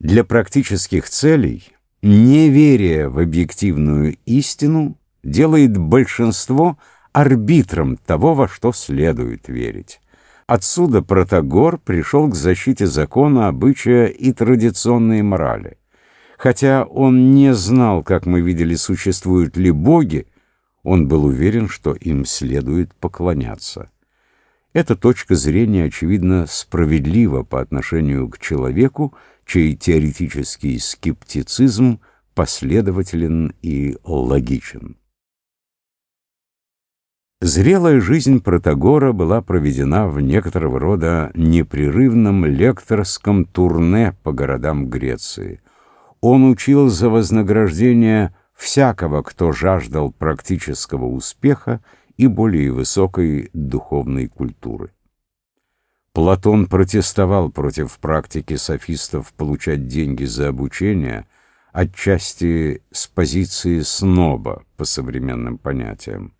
Для практических целей неверие в объективную истину делает большинство арбитром того, во что следует верить. Отсюда Протагор пришел к защите закона, обычая и традиционной морали. Хотя он не знал, как мы видели, существуют ли боги, он был уверен, что им следует поклоняться. Эта точка зрения, очевидно, справедлива по отношению к человеку, чей теоретический скептицизм последователен и логичен. Зрелая жизнь Протагора была проведена в некоторого рода непрерывном лекторском турне по городам Греции. Он учил за вознаграждение всякого, кто жаждал практического успеха и более высокой духовной культуры. Платон протестовал против практики софистов получать деньги за обучение, отчасти с позиции сноба по современным понятиям.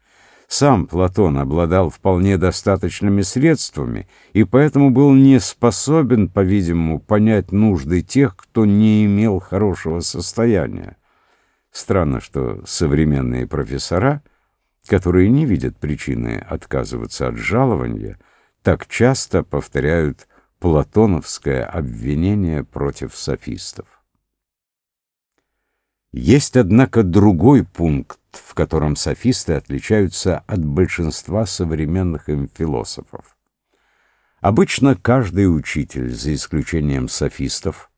Сам Платон обладал вполне достаточными средствами и поэтому был не способен, по-видимому, понять нужды тех, кто не имел хорошего состояния. Странно, что современные профессора — которые не видят причины отказываться от жалования, так часто повторяют платоновское обвинение против софистов. Есть, однако, другой пункт, в котором софисты отличаются от большинства современных им философов. Обычно каждый учитель, за исключением софистов,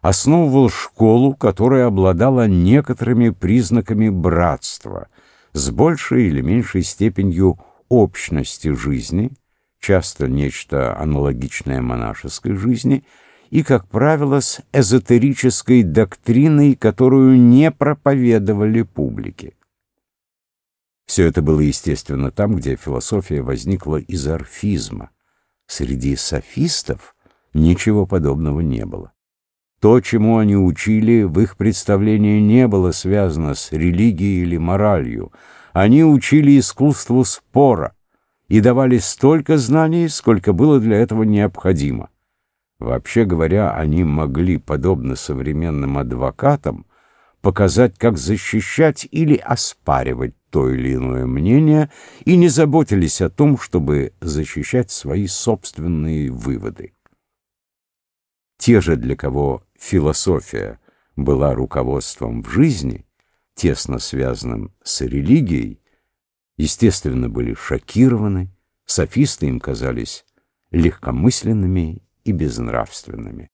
основывал школу, которая обладала некоторыми признаками братства – с большей или меньшей степенью общности жизни, часто нечто аналогичное монашеской жизни, и, как правило, с эзотерической доктриной, которую не проповедовали публике. Все это было, естественно, там, где философия возникла из орфизма. Среди софистов ничего подобного не было. То, чему они учили, в их представлении не было связано с религией или моралью. Они учили искусству спора и давали столько знаний, сколько было для этого необходимо. Вообще говоря, они могли, подобно современным адвокатам, показать, как защищать или оспаривать то или иное мнение, и не заботились о том, чтобы защищать свои собственные выводы. Те же, для кого философия была руководством в жизни, тесно связанным с религией, естественно, были шокированы, софисты им казались легкомысленными и безнравственными.